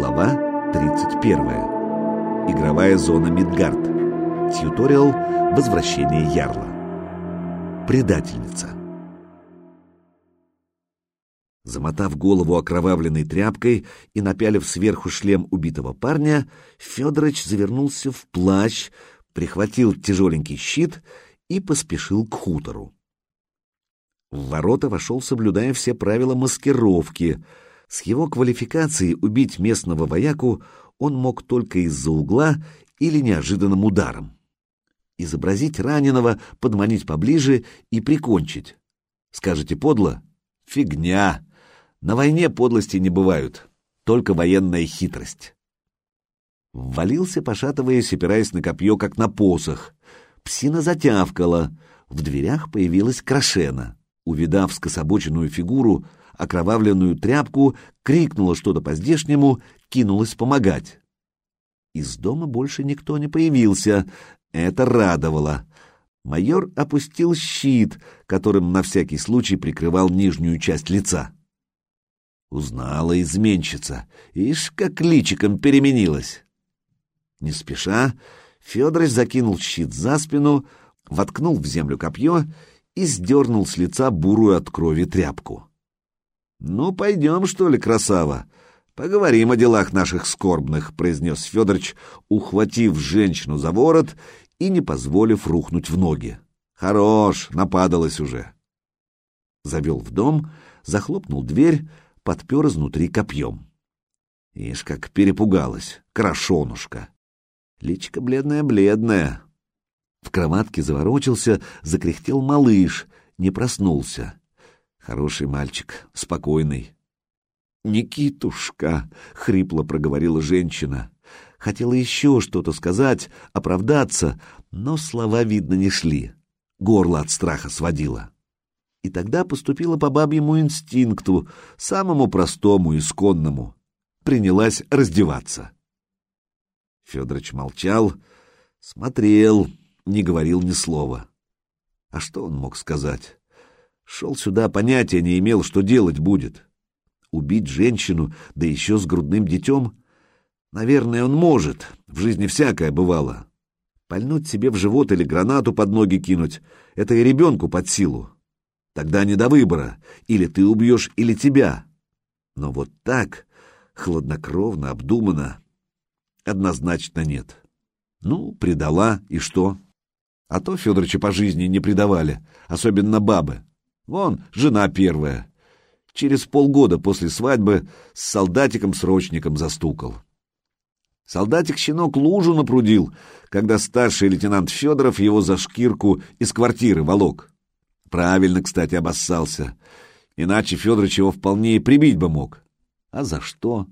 Глава 31. Игровая зона Мидгард. Тьюториал «Возвращение Ярла». Предательница. Замотав голову окровавленной тряпкой и напялив сверху шлем убитого парня, Федорович завернулся в плащ, прихватил тяжеленький щит и поспешил к хутору. В ворота вошел, соблюдая все правила маскировки. С его квалификацией убить местного вояку он мог только из-за угла или неожиданным ударом. Изобразить раненого, подманить поближе и прикончить. Скажете подло? Фигня! На войне подлости не бывают, только военная хитрость. Ввалился, пошатываясь, опираясь на копье, как на посох. Псина затявкала. В дверях появилась Крашена увидав скособоченную фигуру, окровавленную тряпку, крикнула что-то по-здешнему, кинулась помогать. Из дома больше никто не появился. Это радовало. Майор опустил щит, которым на всякий случай прикрывал нижнюю часть лица. Узнала изменщица. Ишь, как личиком переменилась. Не спеша, Федорович закинул щит за спину, воткнул в землю копье и сдернул с лица бурую от крови тряпку. «Ну, пойдем, что ли, красава? Поговорим о делах наших скорбных», — произнес Федорович, ухватив женщину за ворот и не позволив рухнуть в ноги. «Хорош, нападалась уже». Завел в дом, захлопнул дверь, подпер изнутри копьем. Ишь, как перепугалась, крашонушка. Личка бледная-бледная, в кроватке заворочился, закряхтел малыш, не проснулся. Хороший мальчик, спокойный. «Никитушка!» — хрипло проговорила женщина. Хотела еще что-то сказать, оправдаться, но слова, видно, не шли. Горло от страха сводило. И тогда поступила по бабьему инстинкту, самому простому, исконному. Принялась раздеваться. Федорович молчал, смотрел, не говорил ни слова. А что он мог сказать? Шел сюда, понятия не имел, что делать будет. Убить женщину, да еще с грудным детем? Наверное, он может, в жизни всякое бывало. Пальнуть себе в живот или гранату под ноги кинуть — это и ребенку под силу. Тогда не до выбора, или ты убьешь, или тебя. Но вот так, хладнокровно, обдуманно, однозначно нет. Ну, предала, и что? А то Федоровича по жизни не предавали, особенно бабы. Вон, жена первая. Через полгода после свадьбы с солдатиком-срочником застукал. Солдатик-щенок лужу напрудил, когда старший лейтенант Федоров его за шкирку из квартиры волок. Правильно, кстати, обоссался. Иначе Федорович его вполне и прибить бы мог. А за что?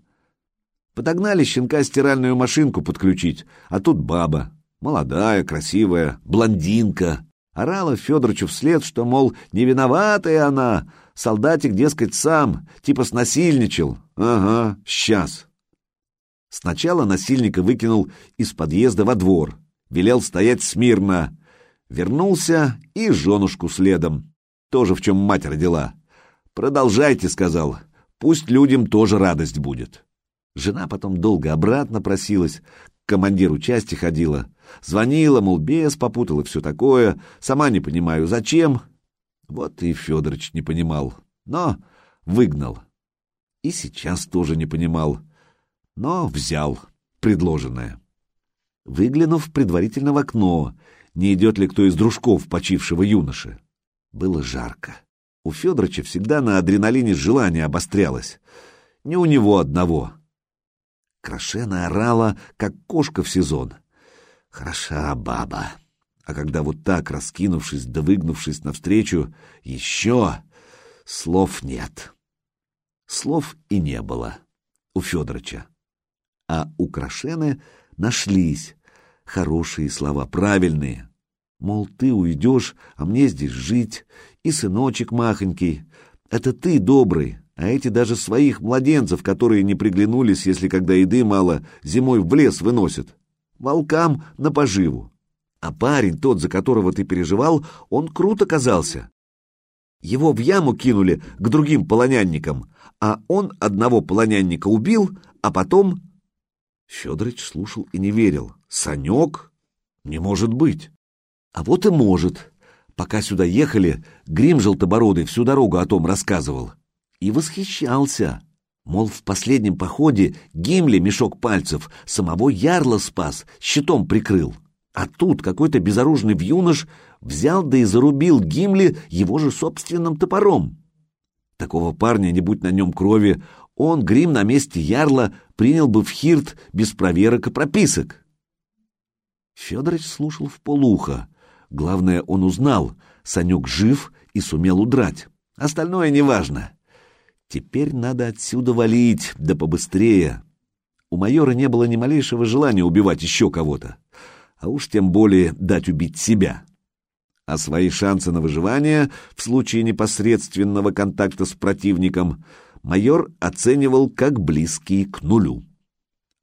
Подогнали щенка стиральную машинку подключить, а тут баба. Молодая, красивая, блондинка. Орала Федоровичу вслед, что, мол, не виноватая она. Солдатик, дескать, сам, типа снасильничал. Ага, сейчас. Сначала насильника выкинул из подъезда во двор. Велел стоять смирно. Вернулся и женушку следом. Тоже в чем мать родила. «Продолжайте», — сказал. «Пусть людям тоже радость будет». Жена потом долго обратно просилась, к командиру части ходила. Звонила, мол, бес попутала, все такое. Сама не понимаю, зачем. Вот и Федорович не понимал, но выгнал. И сейчас тоже не понимал, но взял предложенное. Выглянув предварительно в окно, не идет ли кто из дружков почившего юноши. Было жарко. У Федоровича всегда на адреналине желание обострялось. Не у него одного. Крашена орала, как кошка в сезон — Хороша баба. А когда вот так, раскинувшись да выгнувшись навстречу, еще слов нет. Слов и не было у Федорыча. А у Крашены нашлись хорошие слова, правильные. Мол, ты уйдешь, а мне здесь жить, и сыночек махонький. Это ты добрый, а эти даже своих младенцев, которые не приглянулись, если когда еды мало, зимой в лес выносят волкам на поживу. А парень, тот, за которого ты переживал, он крут оказался. Его в яму кинули к другим полонянникам, а он одного полонянника убил, а потом... Федорович слушал и не верил. Санек? Не может быть. А вот и может. Пока сюда ехали, Грим Желтобородый всю дорогу о том рассказывал. И восхищался. Мол, в последнем походе Гимли мешок пальцев самого ярла спас, щитом прикрыл. А тут какой-то безоружный вьюнош взял да и зарубил Гимли его же собственным топором. Такого парня, не будь на нем крови, он, Грим, на месте ярла принял бы в хирт без проверок и прописок. Федорович слушал в полухо. Главное, он узнал, Санек жив и сумел удрать. Остальное неважно. Теперь надо отсюда валить, да побыстрее. У майора не было ни малейшего желания убивать еще кого-то, а уж тем более дать убить себя. А свои шансы на выживание в случае непосредственного контакта с противником майор оценивал как близкие к нулю.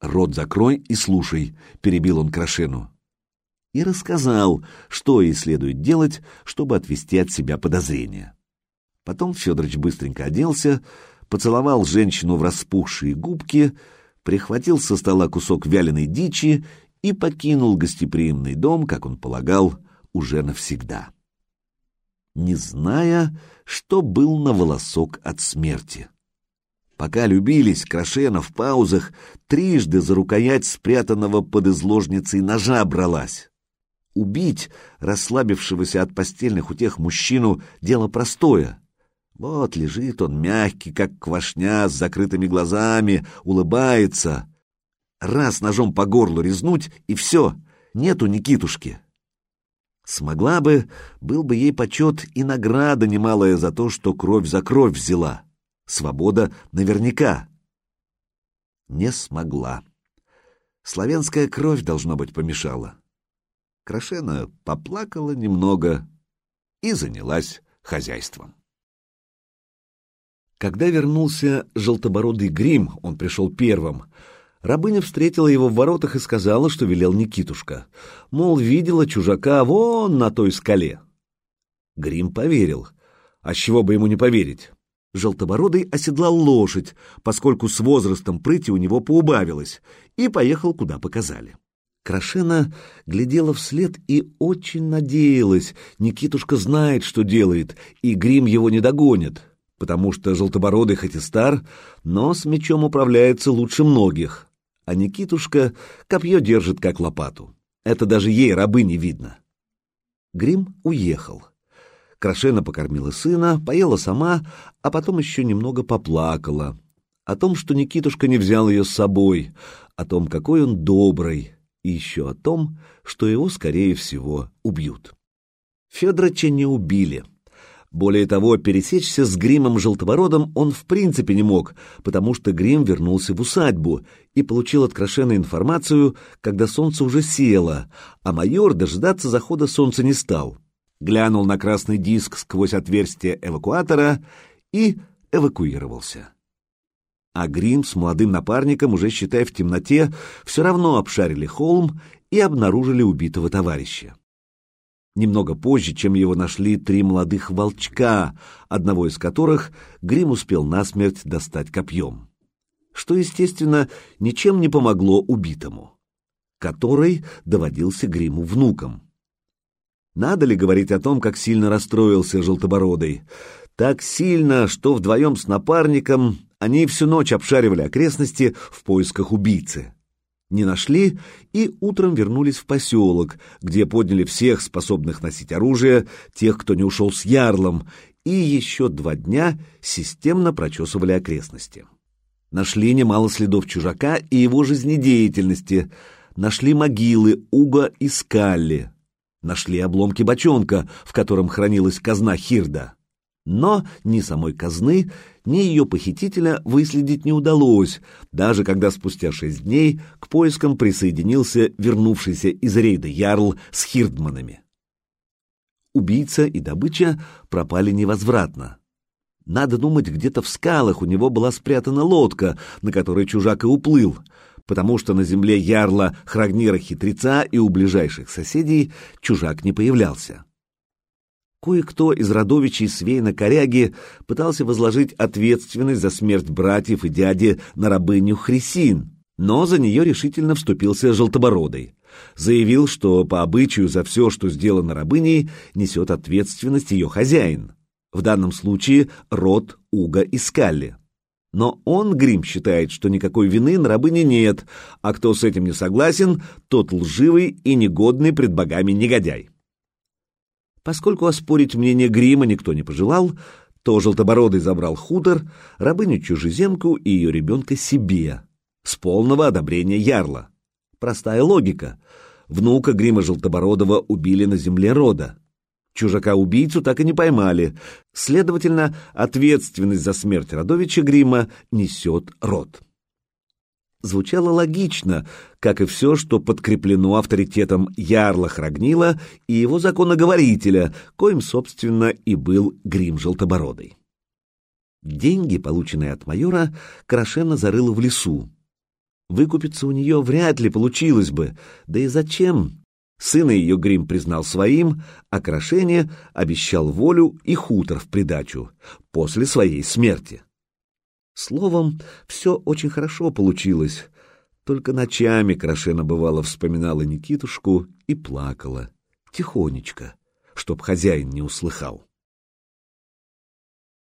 «Рот закрой и слушай», — перебил он Крашену. И рассказал, что ей следует делать, чтобы отвести от себя подозрения. Потом Федорович быстренько оделся, поцеловал женщину в распухшие губки, прихватил со стола кусок вяленой дичи и покинул гостеприимный дом, как он полагал, уже навсегда. Не зная, что был на волосок от смерти. Пока любились, Крашена в паузах трижды за рукоять спрятанного под изложницей ножа бралась. Убить расслабившегося от постельных утех мужчину — дело простое — вот лежит он мягкий, как квашня, с закрытыми глазами, улыбается. Раз ножом по горлу резнуть, и все, нету Никитушки. Смогла бы, был бы ей почет и награда немалая за то, что кровь за кровь взяла. Свобода наверняка. Не смогла. Славянская кровь, должно быть, помешала. Крашена поплакала немного и занялась хозяйством. Когда вернулся желтобородый грим, он пришел первым. Рабыня встретила его в воротах и сказала, что велел Никитушка. Мол, видела чужака вон на той скале. Грим поверил. А с чего бы ему не поверить? Желтобородый оседлал лошадь, поскольку с возрастом прыти у него поубавилось, и поехал, куда показали. Крашена глядела вслед и очень надеялась. Никитушка знает, что делает, и грим его не догонит потому что Желтобородый хоть и стар, но с мечом управляется лучше многих, а Никитушка копье держит как лопату. Это даже ей рабы не видно. Грим уехал. Крашена покормила сына, поела сама, а потом еще немного поплакала. О том, что Никитушка не взял ее с собой, о том, какой он добрый, и еще о том, что его, скорее всего, убьют. Федорыча не убили — более того, пересечься с Гримом Желтовородом он в принципе не мог, потому что Грим вернулся в усадьбу и получил от Крашена информацию, когда солнце уже село, а майор дожидаться захода солнца не стал. Глянул на красный диск сквозь отверстие эвакуатора и эвакуировался. А Грим с молодым напарником, уже считая в темноте, все равно обшарили холм и обнаружили убитого товарища немного позже, чем его нашли три молодых волчка, одного из которых Грим успел насмерть достать копьем. Что, естественно, ничем не помогло убитому, который доводился Гриму внуком. Надо ли говорить о том, как сильно расстроился Желтобородый? Так сильно, что вдвоем с напарником они всю ночь обшаривали окрестности в поисках убийцы не нашли и утром вернулись в поселок, где подняли всех способных носить оружие, тех, кто не ушел с ярлом, и еще два дня системно прочесывали окрестности. Нашли немало следов чужака и его жизнедеятельности, нашли могилы Уга и Скалли, нашли обломки бочонка, в котором хранилась казна Хирда. Но ни самой казны, ни ее похитителя выследить не удалось, даже когда спустя шесть дней к поискам присоединился вернувшийся из рейда Ярл с хирдманами. Убийца и добыча пропали невозвратно. Надо думать, где-то в скалах у него была спрятана лодка, на которой чужак и уплыл, потому что на земле ярла Храгнира-хитреца и у ближайших соседей чужак не появлялся. Кое-кто из родовичей Свейна Коряги пытался возложить ответственность за смерть братьев и дяди на рабыню Хрисин, но за нее решительно вступился Желтобородый. Заявил, что по обычаю за все, что сделано рабыней, несет ответственность ее хозяин. В данном случае род Уга и Скалли. Но он, Грим, считает, что никакой вины на рабыне нет, а кто с этим не согласен, тот лживый и негодный пред богами негодяй. Поскольку оспорить мнение Грима никто не пожелал, то Желтобородый забрал хутор, рабыню-чужеземку и ее ребенка себе, с полного одобрения ярла. Простая логика. Внука Грима Желтобородова убили на земле рода. Чужака-убийцу так и не поймали. Следовательно, ответственность за смерть Родовича Грима несет род звучало логично, как и все, что подкреплено авторитетом Ярла Храгнила и его законоговорителя, коим, собственно, и был Грим Желтобородый. Деньги, полученные от майора, Крашена зарыла в лесу. Выкупиться у нее вряд ли получилось бы, да и зачем? Сына ее Грим признал своим, а Крашене обещал волю и хутор в придачу после своей смерти. Словом, все очень хорошо получилось. Только ночами Крашена бывало вспоминала Никитушку и плакала, тихонечко, чтоб хозяин не услыхал.